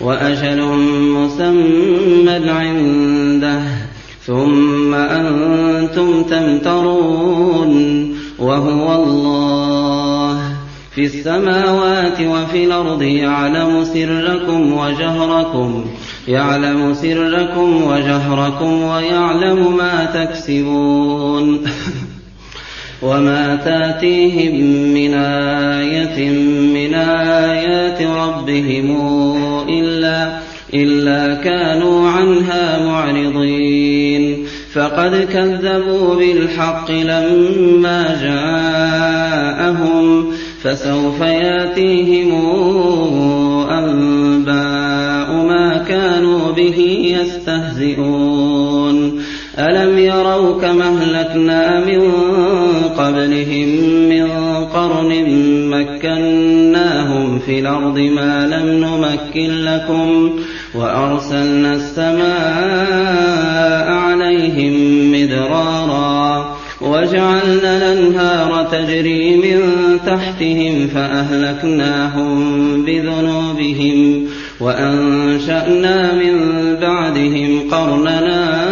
وأجل مسمى عنده ثم أنتم تمترون وهو الله. في السماوات وفي الأرض يعلم سركم وجهركم يعلم سركم وجهركم ويعلم ما تكسبون. وما تاتيهم من آية من آيات ربهم إلا إلا كانوا عنها معرضين فقد كذبوا بالحق لما جاءهم فسوف ياتيهم أنباء ما كانوا به يستهزئون ألم يروا كما أهلكنا من قبلهم من قرن مكناهم في الأرض ما لم نمكن لكم وأرسلنا السماء عليهم مدرارا وجعلنا الأنهار تجري من تحتهم فأهلكناهم بذنوبهم وأنشأنا من بعدهم قرننا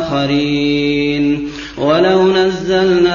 آخرين ولو نزلنا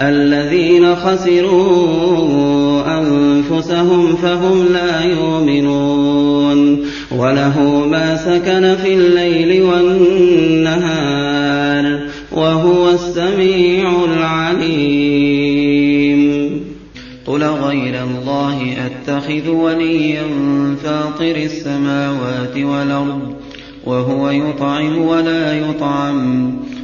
الذين خسروا أنفسهم فهم لا يؤمنون وله ما سكن في الليل والنهار وهو السميع العليم. قل غير الله أتخذ وليا فاطر السماوات والأرض وهو يطعم ولا يطعم.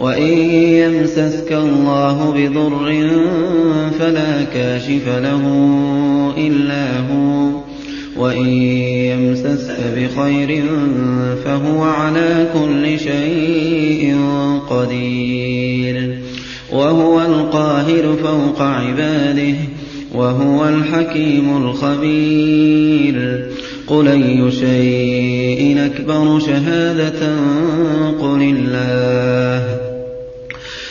وإن يمسسك الله بضر فلا كاشف له إلا هو. وإن يمسسك بخير فهو على كل شيء قدير. وهو القاهر فوق عباده وهو الحكيم الخبير. قل أي شيء أكبر شهادة قل الله.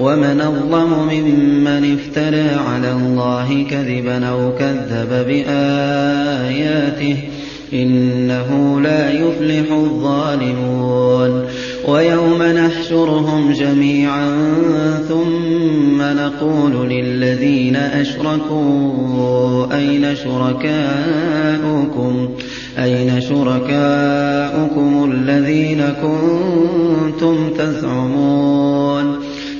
وَمَنْ أَظْلَمُ مِمَّنِ افْتَرَىٰ عَلَى اللَّهِ كَذِبًا أَوْ كَذَّبَ بِآيَاتِهِ ۚ إِنَّهُ لَا يُفْلِحُ الظَّالِمُونَ. وَيَوْمَ نَحْشُرُهُمْ جَمِيعًا ثُمَّ نَقُولُ لِلَّذِينَ أَشْرَكُوا أَيْنَ شُرَكَاؤُكُمْ؟ أَيْنَ شُرَكَاؤُكُمُ الَّذِينَ كُنتُمْ تَزْعُمُونَ؟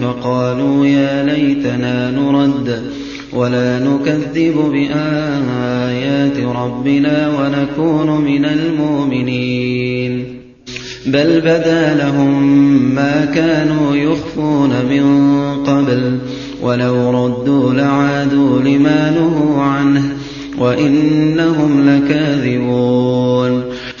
فَقَالُوا يَا لَيْتَنَا نُرَدُّ وَلَا نُكَذِّبُ بِآيَاتِ رَبِّنَا وَنَكُونَ مِنَ الْمُؤْمِنِينَ. بَلْ بَدَا لَهُم مَّا كَانُوا يُخْفُونَ مِن قَبْلُ ۖ وَلَوْ رُدُّوا لَعَادُوا لِمَا نُهُوا عَنْهُ وَإِنَّهُمْ لَكَاذِبُونَ.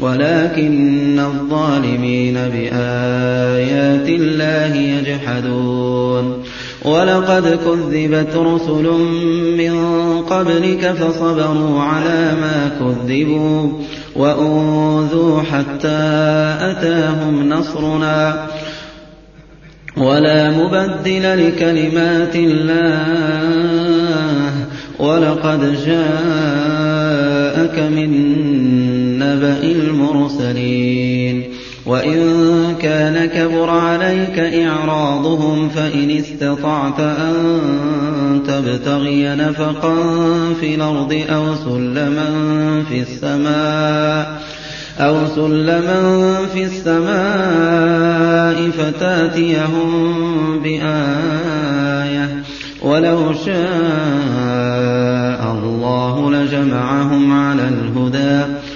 وَلَٰكِنَّ الظَّالِمِينَ بِآيَاتِ اللَّهِ يَجْحَدُونَ. وَلَقَدْ كُذِّبَتْ رُسُلٌ مِّن قَبْلِكَ فَصَبَرُوا عَلَىٰ مَا كُذِّبُوا وَأُوذُوا حَتَّىٰ أَتَاهُمْ نَصْرُنَا. وَلَا مُبَدِّلَ لِكَلِمَاتِ اللَّهِ ۚ. وَلَقَدْ جَاءَكَ مِن نَّبَإِ الْمُرْسَلِينَ. وَإِن كَانَ كَبُرَ عَلَيْكَ إِعْرَاضُهُمْ فَإِنِ اسْتَطَعْتَ أَن تَبْتَغِيَ نَفَقًا فِي الْأَرْضِ أَوْ سُلَّمًا فِي السَّمَاءِ أَوْ سُلَّمًا فِي السَّمَاءِ فَتَأْتِيَهُم بِآيَةٍ ۚ. وَلَوْ شَاءَ اللَّهُ لَجَمَعَهُمْ عَلَى الْهُدَىٰ ۚ.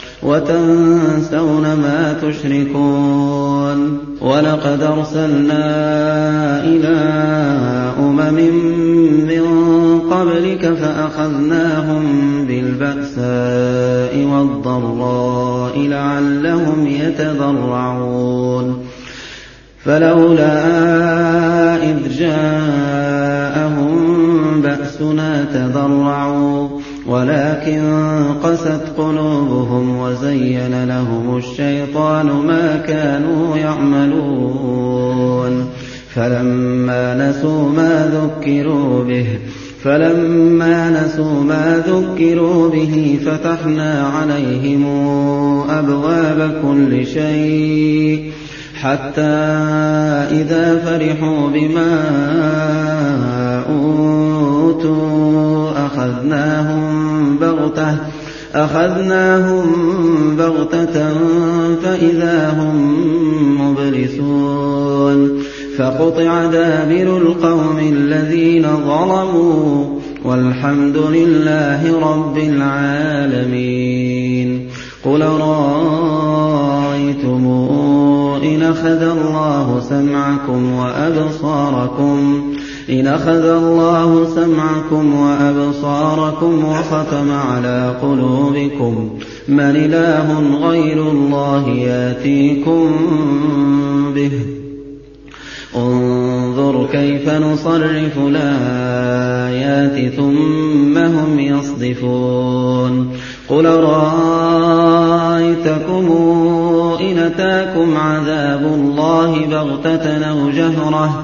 وَتَنسَوْنَ مَا تُشْرِكُونَ. وَلَقَدْ أَرْسَلْنَا إِلَىٰ أُمَمٍ مِّن قَبْلِكَ فَأَخَذْنَاهُم بِالْبَأْسَاءِ وَالضَّرَّاءِ لَعَلَّهُمْ يَتَضَرَّعُونَ. فَلَوْلَا إِذْ جَاءَهُم بَأْسُنَا تَضَرَّعُوا وَلَٰكِن قَسَتْ قُلُوبُهُمْ وَزَيَّنَ لَهُمُ الشَّيْطَانُ مَا كَانُوا يَعْمَلُونَ. فَلَمَّا نَسُوا مَا ذُكِّرُوا بِهِ فَلَمَّا نَسُوا مَا ذُكِّرُوا بِهِ فَتَحْنَا عَلَيْهِمْ أَبْوَابَ كُلِّ شَيْءٍ حَتَّىٰ إِذَا فَرِحُوا بِمَا أُوتُوا. أَخَذْنَاهُم بَغْتَةً أَخَذْنَاهُم بَغْتَةً فَإِذَا هُم مُّبْلِسُونَ. فَقُطِعَ دَابِرُ الْقَوْمِ الَّذِينَ ظَلَمُوا وَالْحَمْدُ لِلَّهِ رَبِّ الْعَالَمِينَ. قُلْ أَرَأَيْتُمْ إِنْ أَخَذَ اللَّهُ سَمْعَكُمْ وَأَبْصَارَكُمْ إِنْ أَخَذَ اللَّهُ سَمْعَكُمْ وَأَبْصَارَكُمْ وَخَتَمَ عَلَىٰ قُلُوبِكُم مَّنْ إِلَٰهٌ غَيْرُ اللَّهِ يَأْتِيكُم بِهِ ۗ انظُرْ كَيْفَ نُصَرِّفُ الْآيَاتِ ثُمَّ هُمْ يَصْدِفُونَ قُلْ أَرَأَيْتَكُمْ إِنْ أَتَاكُمْ عَذَابُ اللَّهِ بَغْتَةً أَوْ جَهْرَةً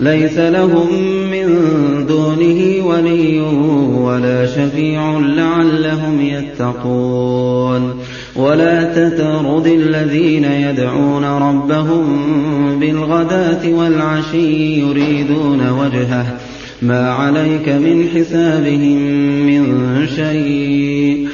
ليس لهم من دونه ولي ولا شفيع لعلهم يتقون. ولا تترد الذين يدعون ربهم بالغداة والعشي يريدون وجهه. ما عليك من حسابهم من شيء.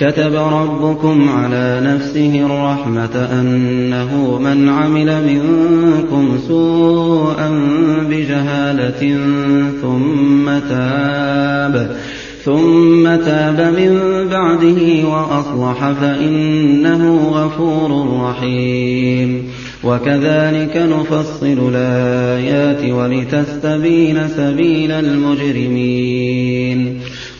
كتب ربكم على نفسه الرحمة أنه من عمل منكم سوءا بجهالة ثم تاب ثم تاب من بعده وأصلح فإنه غفور رحيم. وكذلك نفصل الآيات ولتستبين سبيل المجرمين.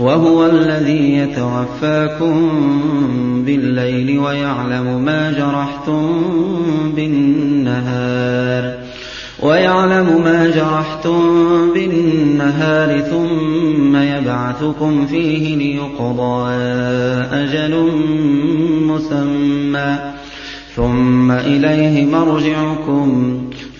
وهو الذي يتوفاكم بالليل ويعلم ما جرحتم بالنهار. ويعلم ما جرحتم بالنهار ثم يبعثكم فيه ليقضى أجل مسمى. ثم إليه مرجعكم.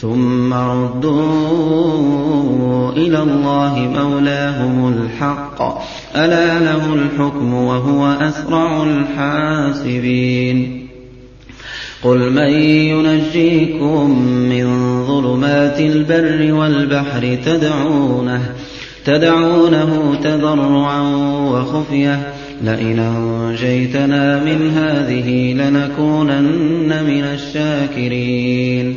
ثم ردوا إلى الله مولاهم الحق. ألا له الحكم وهو أسرع الحاسبين. قل من ينجيكم من ظلمات البر والبحر تدعونه تدعونه تضرعا وخفية. لئن أنجيتنا من هذه لنكونن من الشاكرين.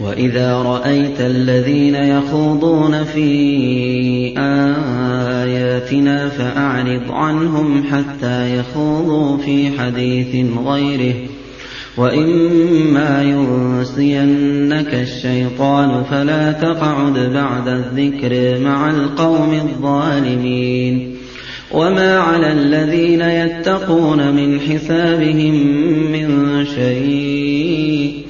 وإذا رأيت الذين يخوضون في آياتنا فأعرض عنهم حتى يخوضوا في حديث غيره وإما ينسينك الشيطان فلا تقعد بعد الذكر مع القوم الظالمين وما على الذين يتقون من حسابهم من شيء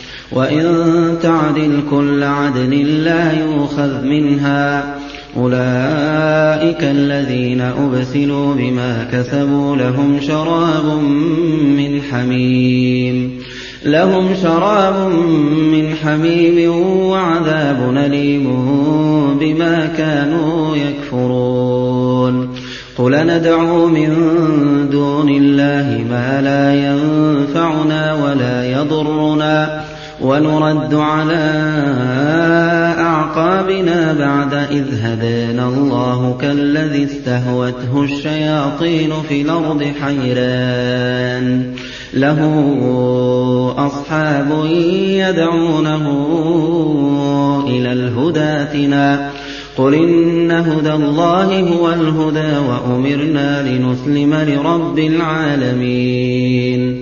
وإن تعدل كل عدل لا يؤخذ منها. أولئك الذين أبسلوا بما كسبوا لهم شراب من حميم. لهم شراب من حميم وعذاب أليم بما كانوا يكفرون. قل ندعو من دون الله ما لا ينفعنا ولا يضرنا. ونرد على أعقابنا بعد إذ هدانا الله كالذي استهوته الشياطين في الأرض حيران. له أصحاب يدعونه إلى الهدى ائتنا قل إن هدى الله هو الهدى وأمرنا لنسلم لرب العالمين.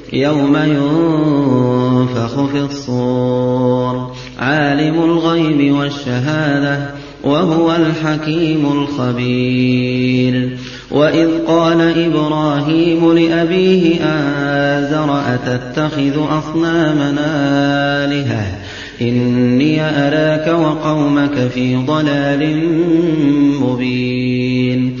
يوم ينفخ في الصور عالم الغيب والشهادة وهو الحكيم الخبير. وإذ قال إبراهيم لأبيه آزر أتتخذ أصنامنا آلهة؟ إني أراك وقومك في ضلال مبين.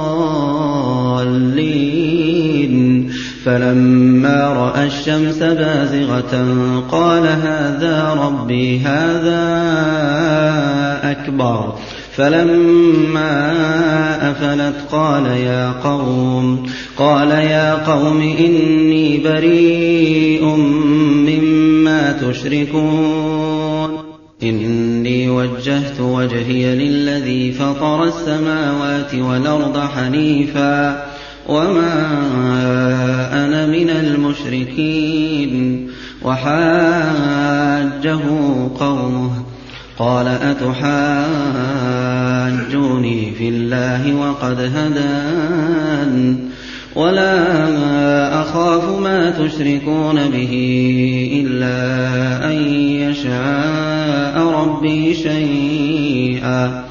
فلما رأى الشمس بازغة قال هذا ربي هذا أكبر. فلما أفلت قال يا قوم قال يا قوم إني بريء مما تشركون. إِنِّي وَجَّهْتُ وَجْهِيَ لِلَّذِي فَطَرَ السَّمَاوَاتِ وَالْأَرْضَ حَنِيفًا ۖ. وَمَا أَنَا مِنَ الْمُشْرِكِينَ وَحَاجَّهُ قَوْمُهُ قَالَ أَتُحَاجُّونِي فِي اللَّهِ وَقَدْ هَدَانِ وَلَا أَخَافُ مَا تُشْرِكُونَ بِهِ إِلَّا أَن يَشَاءَ رَبِّي شَيْئًا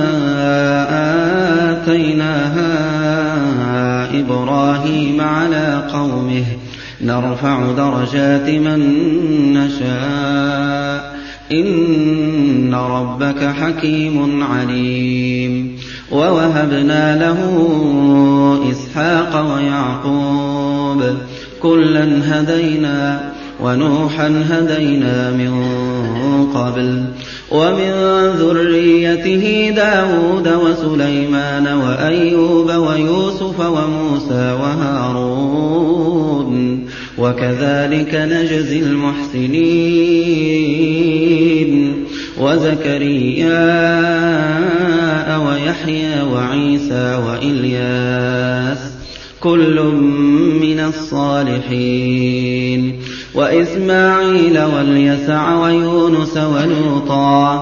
نَرْفَعُ دَرَجَاتٍ مَّن نَّشَاءُ ۗ. إِنَّ رَبَّكَ حَكِيمٌ عَلِيمٌ. وَوَهَبْنَا لَهُ إِسْحَاقَ وَيَعْقُوبَ ۚ. كُلًّا هَدَيْنَا ۖ وَنُوحًا هَدَيْنَا مِن قَبْلُ ۖ. وَمِن ذُرِّيَّتِهِ دَاوُودَ وَسُلَيْمَانَ وَأَيُّوبَ وَيُوسُفَ وَمُوسَىٰ وَهَارُونَ ۚ. وَكَذَٰلِكَ نَجْزِي الْمُحْسِنِينَ. وَزَكَرِيَّاءَ وَيَحْيَىٰ وَعِيسَىٰ وَإِلْيَاسَ ۖ كُلٌّ مِّنَ الصَّالِحِينَ. وَإِسْمَاعِيلَ وَالْيَسَعَ وَيُونُسَ وَلُوطًا ۚ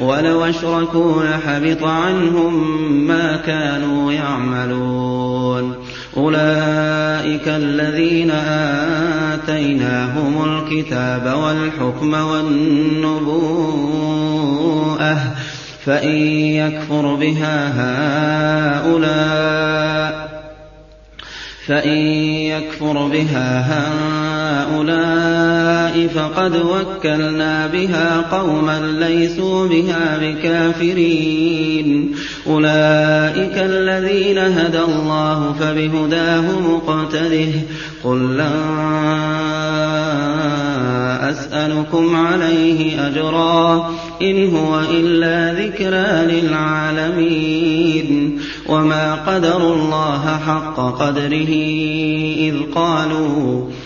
وَلَوْ أَشْرَكُوا لَحَبِطَ عَنْهُم مَّا كَانُوا يَعْمَلُونَ. أُولَٰئِكَ الَّذِينَ آتَيْنَاهُمُ الْكِتَابَ وَالْحُكْمَ وَالنُّبُوَّةَ ۚ فَإِن يَكْفُرْ بِهَا هَٰؤُلَاءِ فَإِن يَكْفُرْ بِهَا هَٰؤُلَاءِ فَقَدْ وَكَّلْنَا بِهَا قَوْمًا لَّيْسُوا بِهَا بِكَافِرِينَ. أُولَٰئِكَ الَّذِينَ هَدَى اللَّهُ ۖ فَبِهُدَاهُ مُقْتَدِهْ ۗ. قُل لَّن أَسْأَلُكُمْ عَلَيْهِ أَجْرًا ۖ. إِنْ هُوَ إِلَّا ذِكْرَىٰ لِلْعَالَمِينَ. وَمَا قَدَرُوا اللَّهَ حَقَّ قَدْرِهِ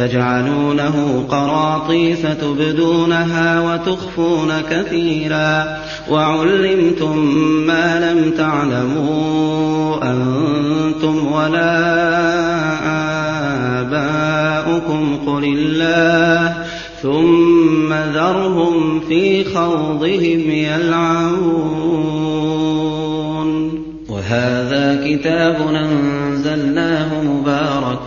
تَجْعَلُونَهُ قَرَاطِيسَ تُبْدُونَهَا وَتُخْفُونَ كَثِيرًا ۖ وَعُلِّمْتُم مَّا لَمْ تَعْلَمُوا أَنتُمْ وَلَا آبَاؤُكُمْ ۖ قُلِ اللَّهُ ۖ ثُمَّ ذَرْهُمْ فِي خَوْضِهِمْ يَلْعَبُونَ. وَهَٰذَا كِتَابٌ أَنزَلْنَاهُ مُبَارَكٌ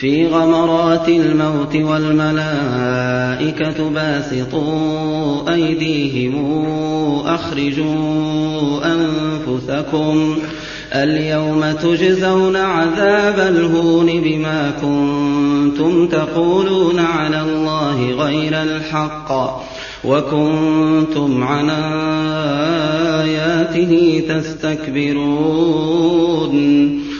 في غمرات الموت والملائكة باسطوا أيديهم أخرجوا أنفسكم اليوم تجزون عذاب الهون بما كنتم تقولون على الله غير الحق وكنتم عن آياته تستكبرون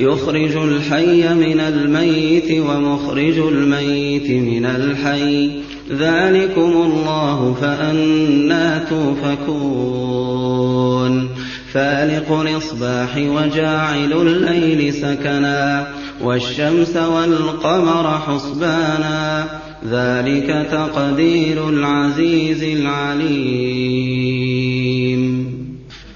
يُخْرِجُ الْحَيَّ مِنَ الْمَيِّتِ وَمُخْرِجُ الْمَيِّتِ مِنَ الْحَيِّ. ذَٰلِكُمُ اللَّهُ فَأَنَّىٰ تُؤْفَكُونَ فَالِقُ الْإِصْبَاحِ وَجَاعِلُ اللَّيْلِ سَكَنًا وَالشَّمْسَ وَالْقَمَرَ حُسْبَانًا ۚ. ذَٰلِكَ تَقْدِيرُ الْعَزِيزِ الْعَلِيمِ.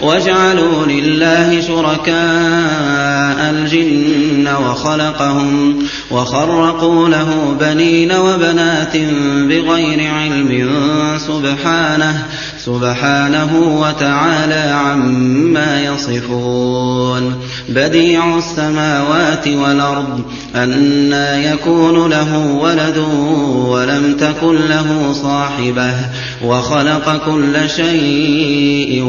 وَاجْعَلُوا لِلَّهِ شُرَكَاءَ الْجِنَّ وَخَلَقَهُمْ وَخَرَّقُوا لَهُ بَنِينَ وَبَنَاتٍ بِغَيْرِ عِلْمٍ سُبْحَانَهُ سُبْحَانَهُ وَتَعَالَىٰ عَمَّا يَصِفُونَ. بَدِيعُ السَّمَاوَاتِ وَالْأَرْضِ أَنَّىٰ يَكُونُ لَهُ وَلَدٌ وَلَمْ تَكُن لَّهُ صَاحِبَةٌ وَخَلَقَ كُلَّ شَيْءٍ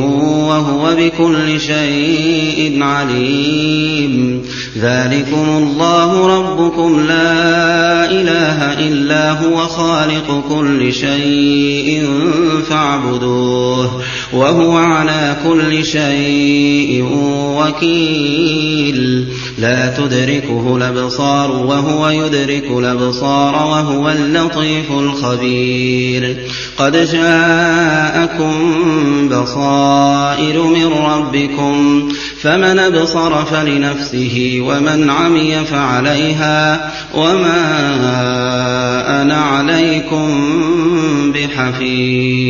وَهُوَ بِكُلِّ شَيْءٍ عَلِيمٌ. ذَٰلِكُمُ اللَّهُ رَبُّكُمْ لَا إِلَٰهَ إِلَّا هُوَ خَالِقُ كُلِّ شَيْءٍ فَاعْبُدُوهُ وَهُوَ عَلَىٰ كُلِّ شَيْءٍ وَكِيلٌ لَّا تُدْرِكُهُ الْأَبْصَارُ وَهُوَ يُدْرِكُ الْأَبْصَارَ وَهُوَ اللَّطِيفُ الْخَبِيرُ. قَدْ جَاءَكُم بَصَائِرُ مِن رَّبِّكُمْ ۖ فَمَنْ أَبْصَرَ فَلِنَفْسِهِ وَمَنْ عَمِيَ فَعَلَيْهَا وَمَا أَنَا عَلَيْكُم بِحَفِيظٍ.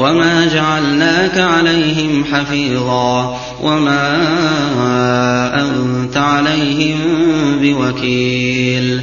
وما جعلناك عليهم حفيظا وما أنت عليهم بوكيل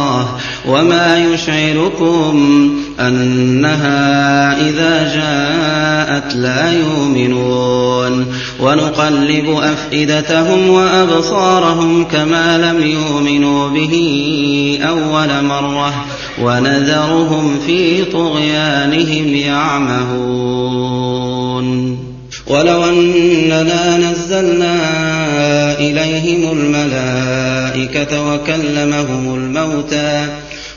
وما يشعركم أنها إذا جاءت لا يؤمنون ونقلب أفئدتهم وأبصارهم كما لم يؤمنوا به أول مرة ونذرهم في طغيانهم يعمهون ولو أننا نزلنا إليهم الملائكة وكلمهم الموتى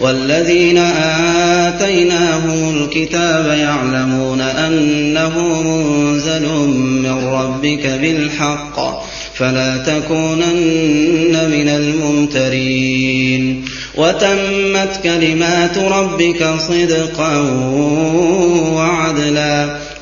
والذين آتيناهم الكتاب يعلمون أنه منزل من ربك بالحق فلا تكونن من الممترين وتمت كلمات ربك صدقا وعدلا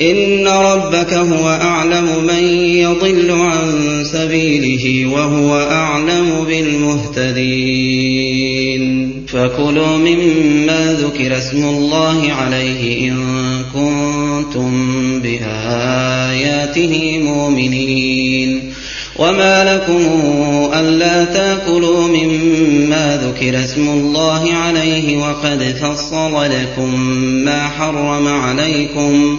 إن ربك هو أعلم من يضل عن سبيله وهو أعلم بالمهتدين. فكلوا مما ذكر اسم الله عليه إن كنتم بآياته مؤمنين. وما لكم ألا تأكلوا مما ذكر اسم الله عليه وقد فصل لكم ما حرم عليكم.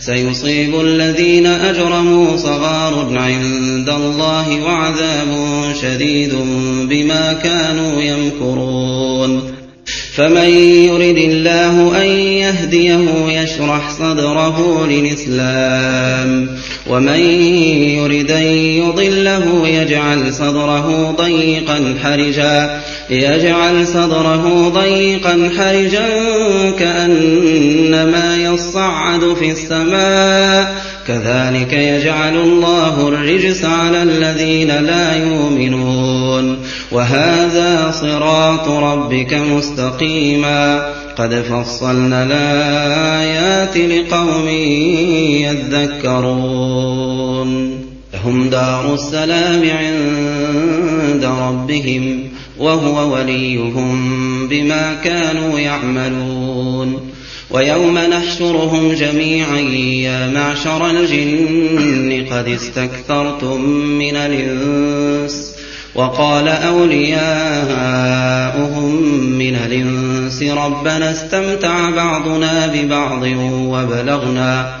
سيصيب الذين أجرموا صغار عند الله وعذاب شديد بما كانوا يمكرون. فمن يرد الله أن يهديه يشرح صدره للإسلام ومن يرد أن يضله يجعل صدره ضيقا حرجا. يجعل صدره ضيقا حرجا كأنما يصعد في السماء. كذلك يجعل الله الرجس على الذين لا يؤمنون. وهذا صراط ربك مستقيما. قد فصلنا الآيات لقوم يذكرون. لهم دار السلام عند ربهم. وهو وليهم بما كانوا يعملون. ويوم نحشرهم جميعا يا معشر الجن قد استكثرتم من الإنس وقال أولياؤهم من الإنس ربنا استمتع بعضنا ببعض وبلغنا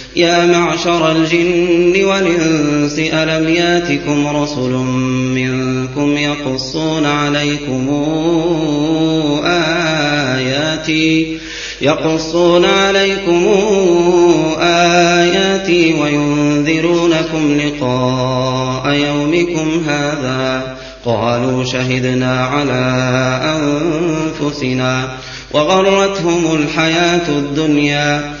يا معشر الجن والإنس ألم ياتكم رسل منكم يقصون عليكم آياتي؟ يقصون عليكم آياتي وينذرونكم لقاء يومكم هذا. قالوا شهدنا على أنفسنا وغرتهم الحياة الدنيا.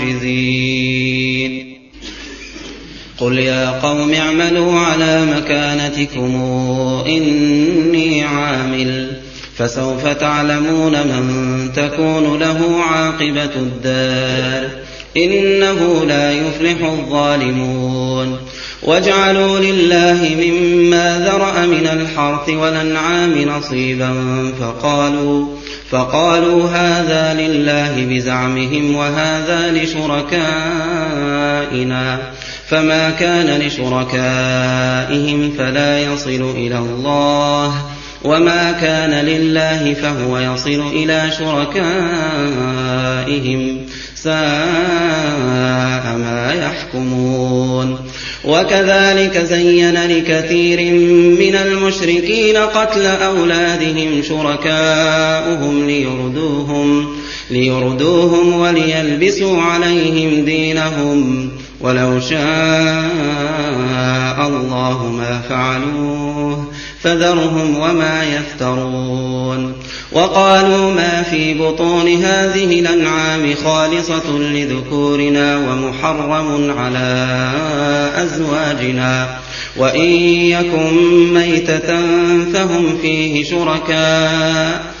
قل يا قوم اعملوا على مكانتكم إني عامل فسوف تعلمون من تكون له عاقبة الدار إنه لا يفلح الظالمون وَاجْعَلُوا لِلَّهِ مِمَّا ذَرَأَ مِنَ الْحَرْثِ وَالْأَنْعَامِ نَصِيبًا فَقَالُوا فقالوا هذا لله بزعمهم وهذا لشركائنا فما كان لشركائهم فلا يصل إلى الله وما كان لله فهو يصل إلى شركائهم ساء ما يحكمون وكذلك زين لكثير من المشركين قتل أولادهم شركاؤهم ليردوهم ليردوهم وليلبسوا عليهم دينهم ولو شاء الله ما فعلوه فذرهم وما يفترون وقالوا ما في بطون هذه الأنعام خالصة لذكورنا ومحرم على أزواجنا وإن يكن ميتة فهم فيه شركاء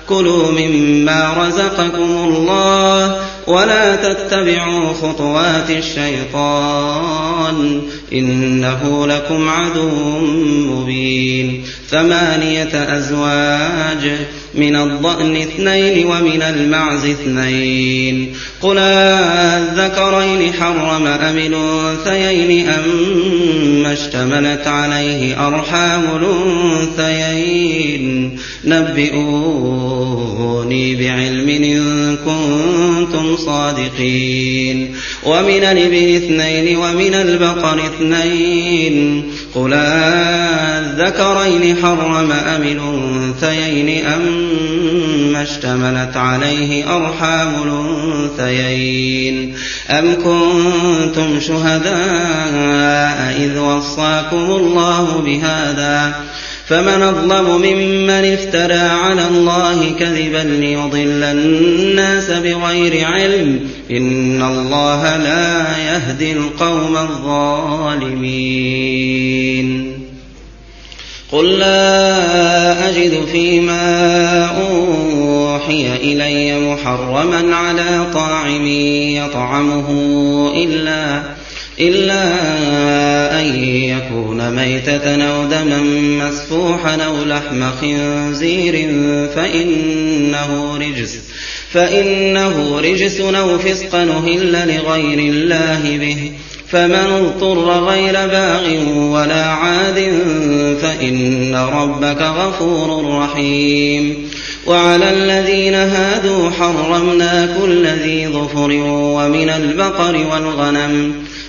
كلوا مما رزقكم الله ولا تتبعوا خطوات الشيطان إنه لكم عدو مبين. ثمانية أزواج من الضأن اثنين ومن المعز اثنين. قل الذكرين حرم أم الأنثيين أما اشتملت عليه أرحام الأنثيين. نبئوني بعلم إن كنتم صادقين. ومن الإبل اثنين ومن البقر اثنين قل الذكرين حرم أم الأنثيين أما اشتملت عليه أرحام الأنثيين أم كنتم شهداء إذ وصاكم الله بهذا فمن أظلم ممن افترى على الله كذبا ليضل الناس بغير علم إن الله لا يهدي القوم الظالمين. قل لا أجد فيما أوحي إلي محرما على طاعم يطعمه إلا إلا أن يكون ميتة أو دما مسفوحا أو لحم خنزير فإنه رجس فإنه رجس أو فسقا أهل لغير الله به فمن اضطر غير باغ ولا عاد فإن ربك غفور رحيم وعلى الذين هادوا حرمنا كل ذي ظفر ومن البقر والغنم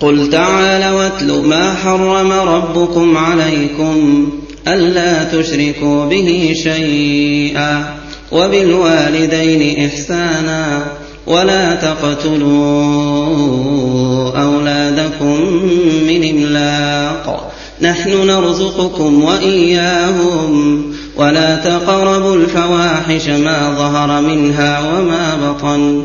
قل تعالوا واتل ما حرم ربكم عليكم ألا تشركوا به شيئا وبالوالدين إحسانا ولا تقتلوا أولادكم من إملاق نحن نرزقكم وإياهم ولا تقربوا الفواحش ما ظهر منها وما بطن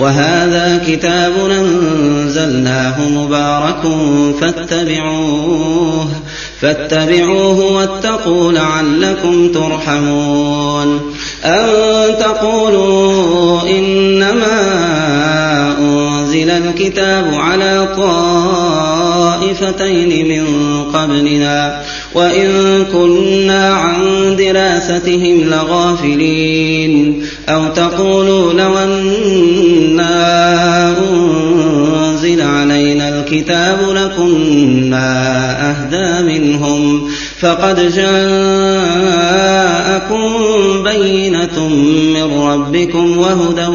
وهذا كتاب أنزلناه مبارك فاتبعوه فاتبعوه واتقوا لعلكم ترحمون. أن تقولوا إنما أنزل الكتاب على طائفتين من قبلنا وإن كنا عن دراستهم لغافلين. أو تقولوا لو أنا أنزل علينا الكتاب لكنا أهدى منهم فقد جاءكم بينة من ربكم وهدى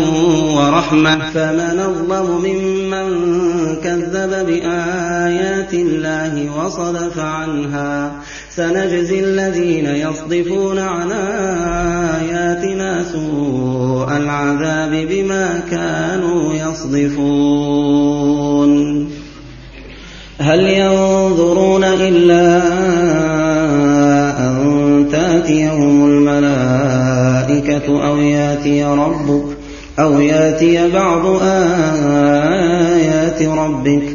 ورحمة فمن الظلم ممن كذب بآيات الله وصدف عنها سنجزي الذين يصدفون عن آياتنا سوء العذاب بما كانوا يصدفون. هل ينظرون إلا أن تأتيهم الملائكة أو يأتي ربك أو يأتي بعض آيات ربك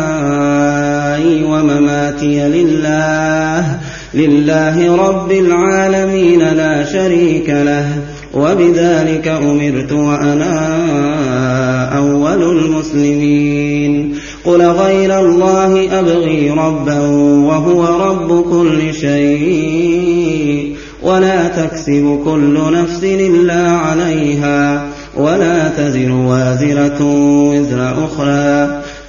ومماتي لله. لله رب العالمين لا شريك له. وبذلك أمرت وأنا أول المسلمين. قل غير الله أبغي ربا وهو رب كل شيء. ولا تكسب كل نفس إلا عليها. ولا تزر وازرة وزر أخرى.